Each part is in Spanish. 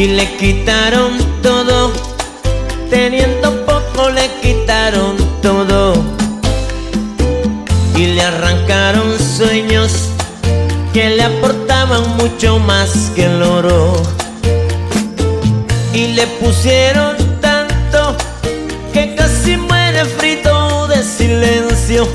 y le quitaron todo. Teniendo poco le quitaron todo y le arrancaron sueños que le aportaban mucho más que el oro y le pusieron tanto que casi muere frito de silencio.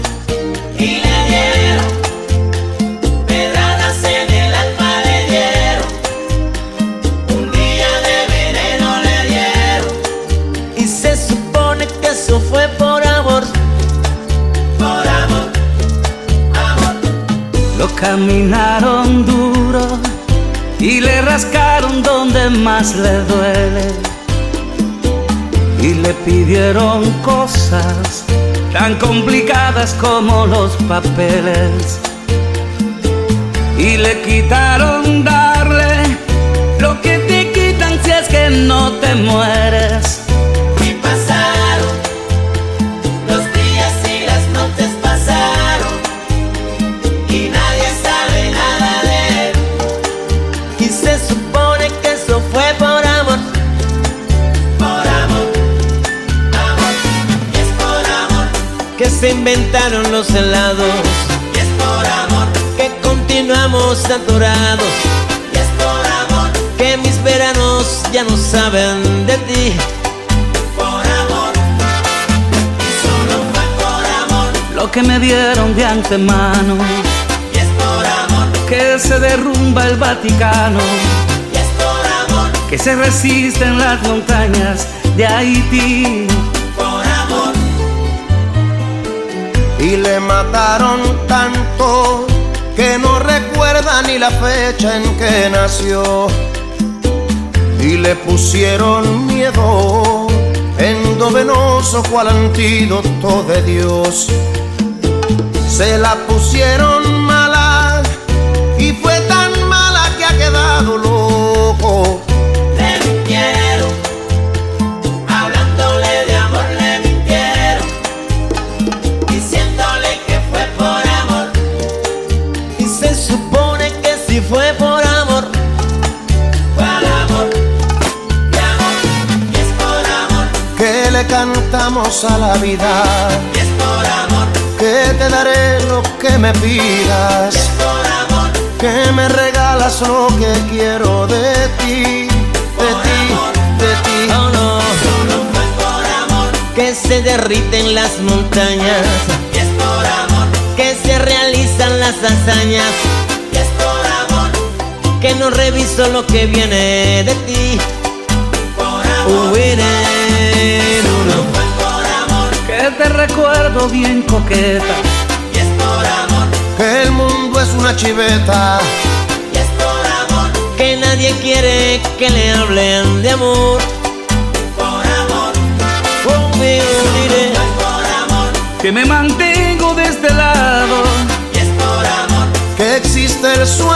Caminaron duro y le rascaron donde más le duele. Y le pidieron cosas tan complicadas como los papeles. Y le quitaron darle se inventaron los helados. y es por amor, Que continuamos atorados. y es por amor, Que mis veranos ya no saben de ti. por amor. Y solo fue por amor, Lo que me dieron de antemano. y es por amor, Que se derrumba el Vaticano. y es por amor, que se resisten las montañas de Haití. Y le mataron tanto que no recuerda ni la fecha en que nació. Y le pusieron miedo, endovenoso cual antídoto de Dios. Se la pusieron le cantamos a la vida, y es por amor, que te daré lo que me pidas. y es por amor, que me regalas lo que quiero de ti, de ti, de ti. Oh no. solo fue por amor, Que se derriten las montañas. y es por amor, Que se realizan las hazañas. y es por amor, Que no reviso lo que viene de ti. por amor, Que te recuerdo bien coqueta, y es por amor, Que el mundo es una chiveta, y es por amor, Que nadie quiere que le hablen de amor. por amor, Conmigo diré. por amor, que me mantengo de este lado, y es por amor, que existe el sueño